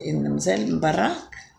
in demselben Barack